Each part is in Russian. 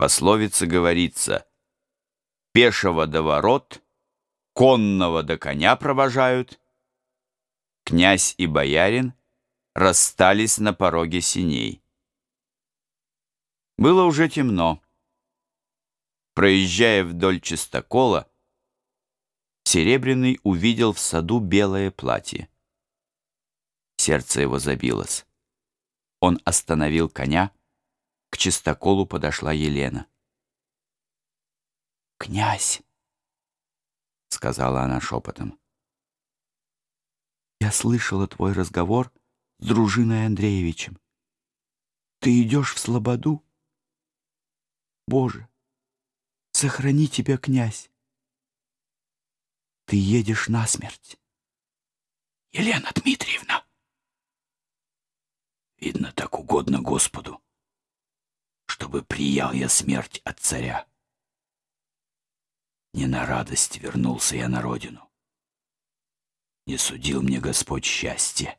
пословице говорится «Пешего до ворот, конного до коня провожают». Князь и боярин расстались на пороге синей. Было уже темно. Проезжая вдоль чистокола, Серебряный увидел в саду белое платье. Сердце его забилось. Он остановил коня. К чистоколу подошла Елена. «Князь!» — сказала она шепотом. «Я слышала твой разговор с дружиной Андреевичем. Ты идешь в слободу? Боже, сохрани тебя, князь! Ты едешь на смерть. Елена Дмитриевна! Видно, так угодно Господу, чтобы приял я смерть от царя. Не на радость вернулся я на родину. Не судил мне Господь счастье.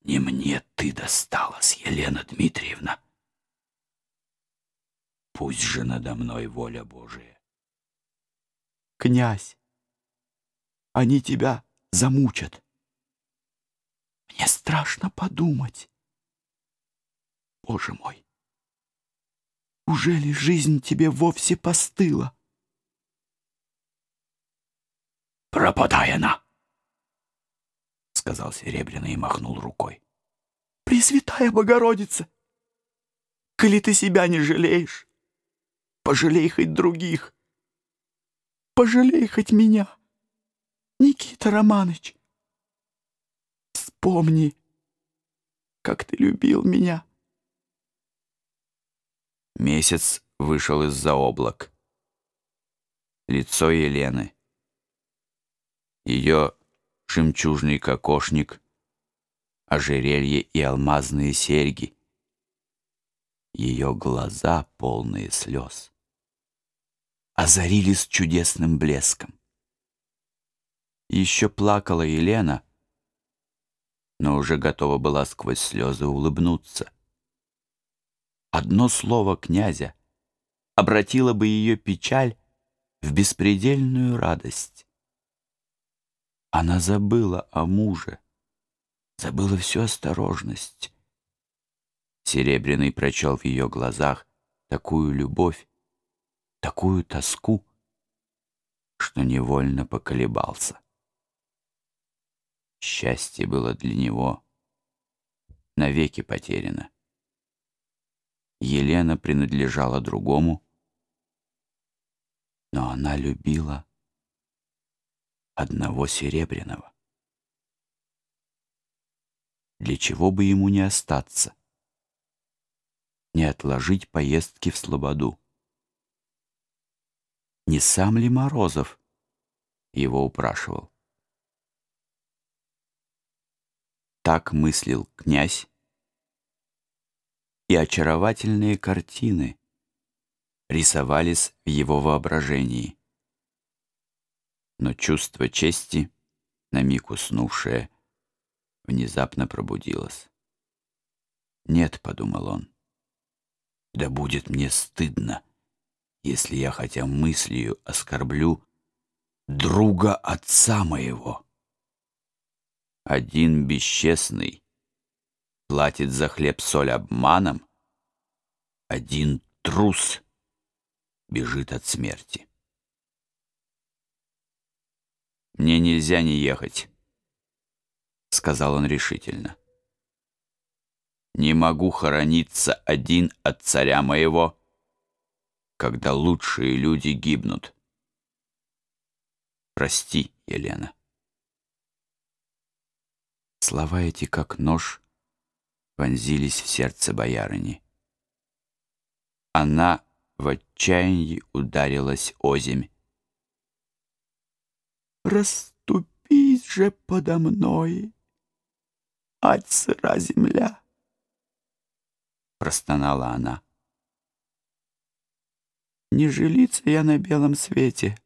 Не мне ты досталась, Елена Дмитриевна. Пусть же надо мной воля Божия. Князь, они тебя замучат. Мне страшно подумать. Боже мой, уже ли жизнь тебе вовсе постыла? Пропадай она, сказал Серебряный и махнул рукой. Пресвятая Богородица, коли ты себя не жалеешь, пожалей хоть других, пожалей хоть меня, Никита Романыч. Вспомни, как ты любил меня. Месяц вышел из-за облак. Лицо Елены. Ее жемчужный кокошник, ожерелье и алмазные серьги. Ее глаза, полные слез, озарились чудесным блеском. Еще плакала Елена, но уже готова была сквозь слезы улыбнуться. Одно слово князя обратило бы ее печаль в беспредельную радость. Она забыла о муже, забыла всю осторожность. Серебряный прочел в ее глазах такую любовь, такую тоску, что невольно поколебался. Счастье было для него навеки потеряно. Елена принадлежала другому, но она любила одного серебряного. Для чего бы ему не остаться, не отложить поездки в Слободу? Не сам ли Морозов его упрашивал? Так мыслил князь, и очаровательные картины рисовались в его воображении. Но чувство чести, на миг уснувшее, внезапно пробудилось. «Нет», — подумал он, — «да будет мне стыдно, если я хотя мыслью оскорблю друга отца моего». Один бесчестный платит за хлеб-соль обманом, один трус бежит от смерти. «Мне нельзя не ехать», — сказал он решительно. «Не могу хорониться один от царя моего, когда лучшие люди гибнут. Прости, Елена». Слова эти, как нож, вонзились в сердце боярыни. Она в отчаянии ударилась озимь. «Раступись же подо мной, ать сыра земля!» Простонала она. «Не жилиться я на белом свете,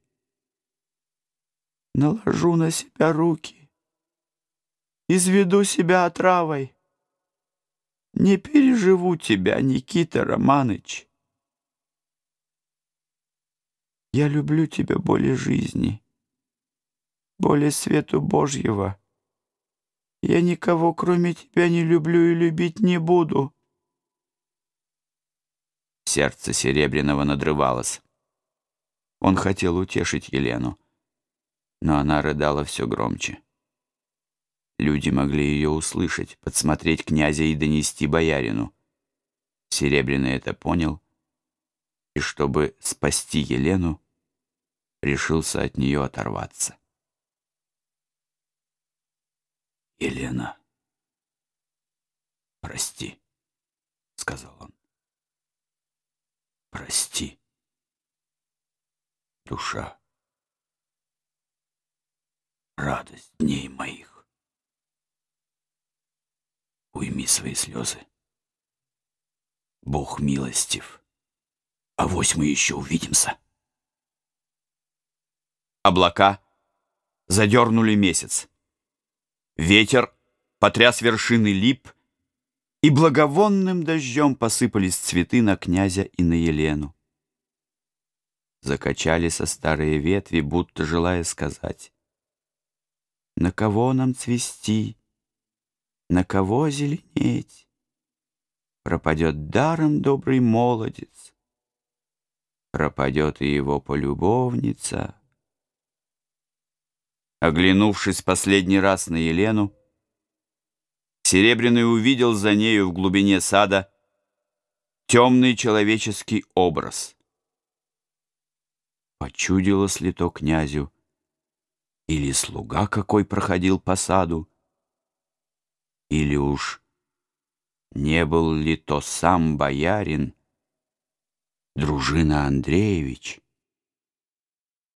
наложу на себя руки, изведу себя отравой». Не переживу тебя, Никита Романыч. Я люблю тебя более жизни, более свету Божьего. Я никого, кроме тебя, не люблю и любить не буду. Сердце Серебряного надрывалось. Он хотел утешить Елену, но она рыдала все громче. Люди могли ее услышать, подсмотреть князя и донести боярину. Серебряный это понял, и чтобы спасти Елену, решился от нее оторваться. «Елена, прости», — сказал он. «Прости, душа, радость дней моих. Уйми свои слезы. Бог милостив. А вось мы еще увидимся». Облака задернули месяц. Ветер потряс вершины лип, и благовонным дождем посыпались цветы на князя и на Елену. Закачали со старые ветви, будто желая сказать, «На кого нам цвести, на кого зеленеть? Пропадет даром добрый молодец, пропадет и его полюбовница». Оглянувшись последний раз на Елену, Серебряный увидел за нею в глубине сада темный человеческий образ. Почудилось ли то князю, или слуга какой проходил по саду, или уж не был ли то сам боярин, дружина Андреевич?